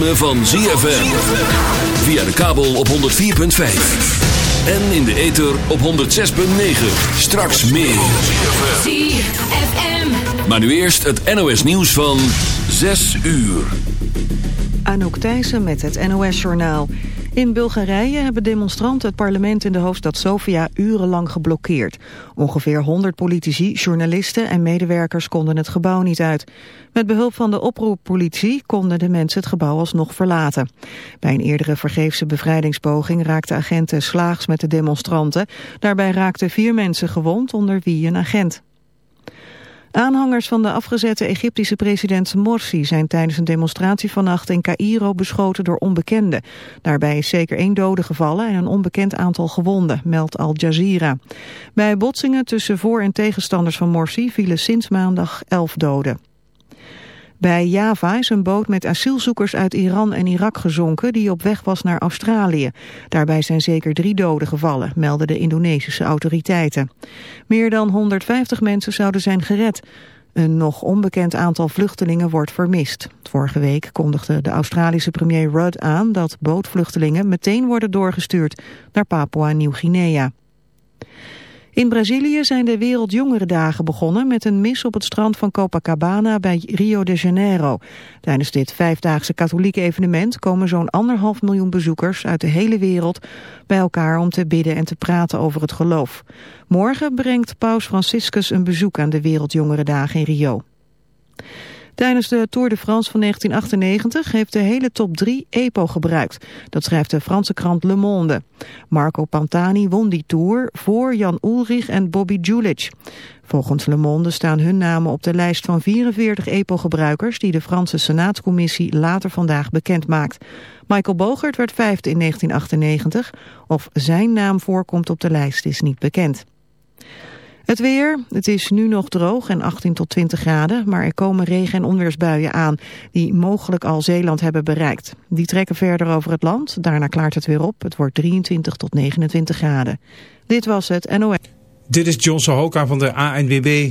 ritme van ZFM. Via de kabel op 104.5. En in de ether op 106.9. Straks meer. ZFM. Maar nu eerst het NOS nieuws van 6 uur. Anouk Thijssen met het NOS-journaal. In Bulgarije hebben demonstranten het parlement in de hoofdstad Sofia urenlang geblokkeerd. Ongeveer 100 politici, journalisten en medewerkers konden het gebouw niet uit. Met behulp van de oproeppolitie konden de mensen het gebouw alsnog verlaten. Bij een eerdere vergeefse bevrijdingspoging raakten agenten slaags met de demonstranten. Daarbij raakten vier mensen gewond, onder wie een agent. Aanhangers van de afgezette Egyptische president Morsi zijn tijdens een demonstratie vannacht in Cairo beschoten door onbekenden. Daarbij is zeker één dode gevallen en een onbekend aantal gewonden, meldt Al Jazeera. Bij botsingen tussen voor- en tegenstanders van Morsi vielen sinds maandag elf doden. Bij Java is een boot met asielzoekers uit Iran en Irak gezonken die op weg was naar Australië. Daarbij zijn zeker drie doden gevallen, melden de Indonesische autoriteiten. Meer dan 150 mensen zouden zijn gered. Een nog onbekend aantal vluchtelingen wordt vermist. Vorige week kondigde de Australische premier Rudd aan dat bootvluchtelingen meteen worden doorgestuurd naar Papua-Nieuw-Guinea. In Brazilië zijn de Wereldjongerendagen begonnen met een mis op het strand van Copacabana bij Rio de Janeiro. Tijdens dit vijfdaagse katholieke evenement komen zo'n anderhalf miljoen bezoekers uit de hele wereld bij elkaar om te bidden en te praten over het geloof. Morgen brengt paus Franciscus een bezoek aan de Wereldjongerendagen in Rio. Tijdens de Tour de France van 1998 heeft de hele top 3 EPO gebruikt. Dat schrijft de Franse krant Le Monde. Marco Pantani won die Tour voor Jan Ulrich en Bobby Julich. Volgens Le Monde staan hun namen op de lijst van 44 EPO-gebruikers... die de Franse Senaatscommissie later vandaag bekend maakt. Michael Bogert werd vijfde in 1998. Of zijn naam voorkomt op de lijst is niet bekend. Het weer, het is nu nog droog en 18 tot 20 graden, maar er komen regen- en onweersbuien aan die mogelijk al Zeeland hebben bereikt. Die trekken verder over het land, daarna klaart het weer op. Het wordt 23 tot 29 graden. Dit was het NOS. Dit is John Sohoka van de ANWB.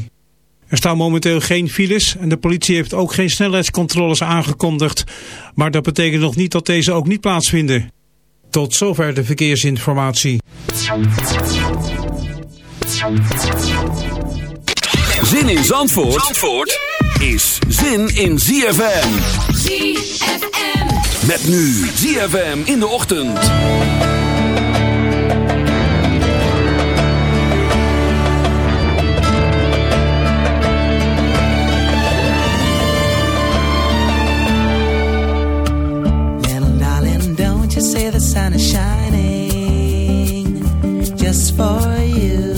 Er staan momenteel geen files en de politie heeft ook geen snelheidscontroles aangekondigd. Maar dat betekent nog niet dat deze ook niet plaatsvinden. Tot zover de verkeersinformatie. Zin in Zandvoort, Zandvoort is zin in ZFM. ZFM. Met nu ZFM in de ochtend. Little darling, don't you say the sun is shining just for you.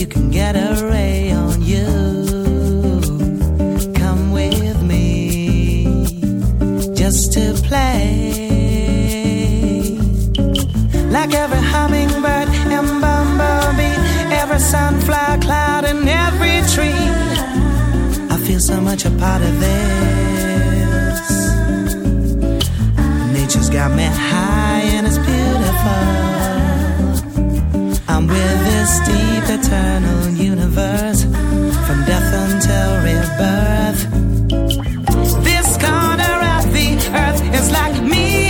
You can get a ray on you. Come with me just to play. Like every hummingbird and bumblebee, every sunflower cloud and every tree. I feel so much a part of this. Nature's got me high and it's beautiful. Eternal universe from death until rebirth. This corner of the earth is like me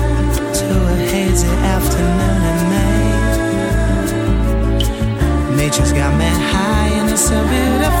Nature's got me high and it's so beautiful.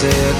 said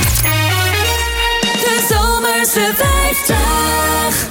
Zomerse 50.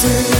do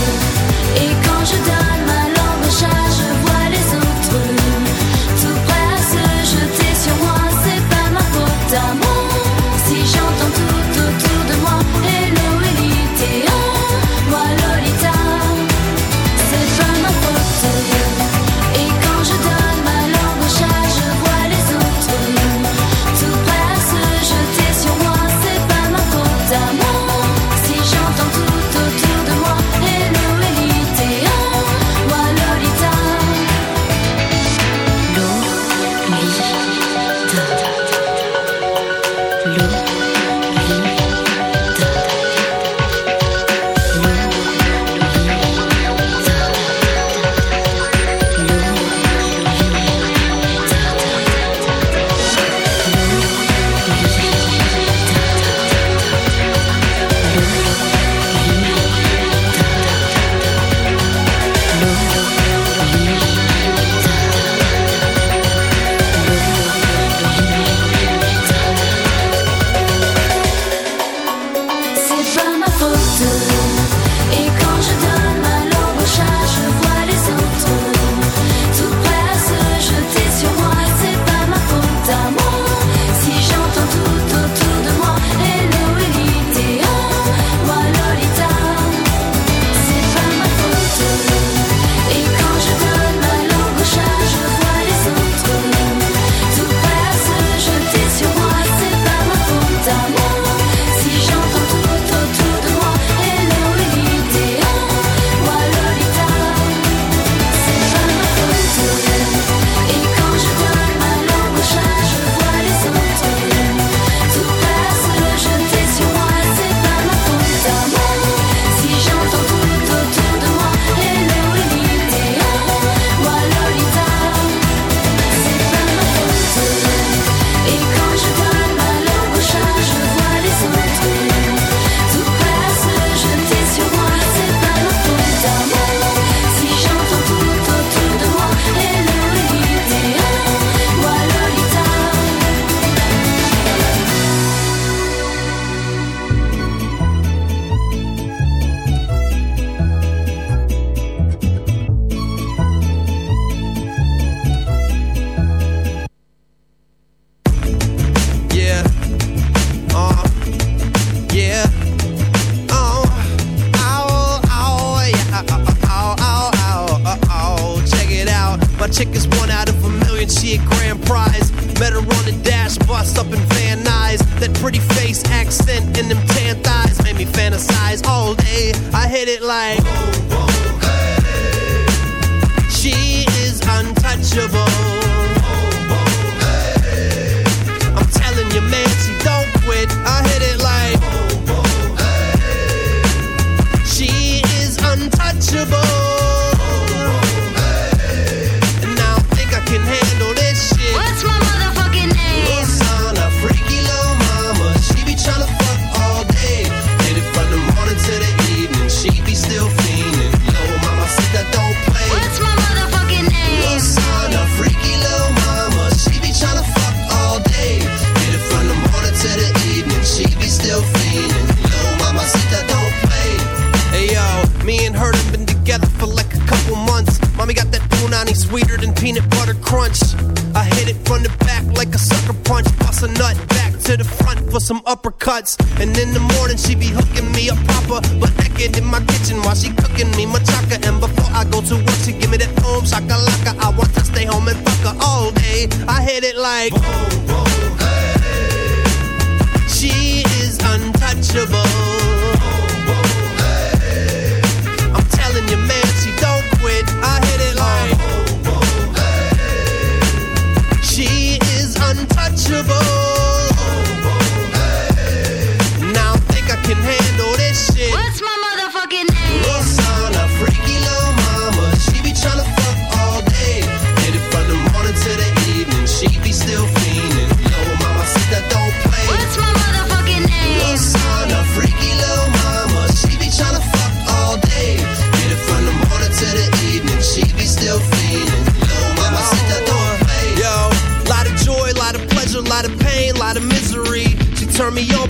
peanut butter crunch. I hit it from the back like a sucker punch. Bust a nut back to the front for some uppercuts. And in the morning, she be hooking me up proper. But naked in my kitchen while she cooking me machaca. And before I go to work, she give me that home shakalaka. I want to stay home and fuck her all day. I hit it like. She is untouchable. I'm telling you, man, she don't quit. I hit it like. miserable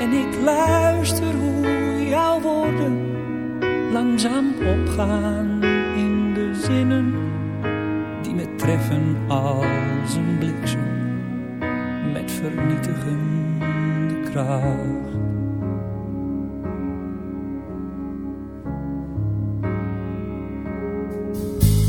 En ik luister hoe jouw woorden langzaam opgaan in de zinnen die me treffen als een bliksem met vernietigende kracht.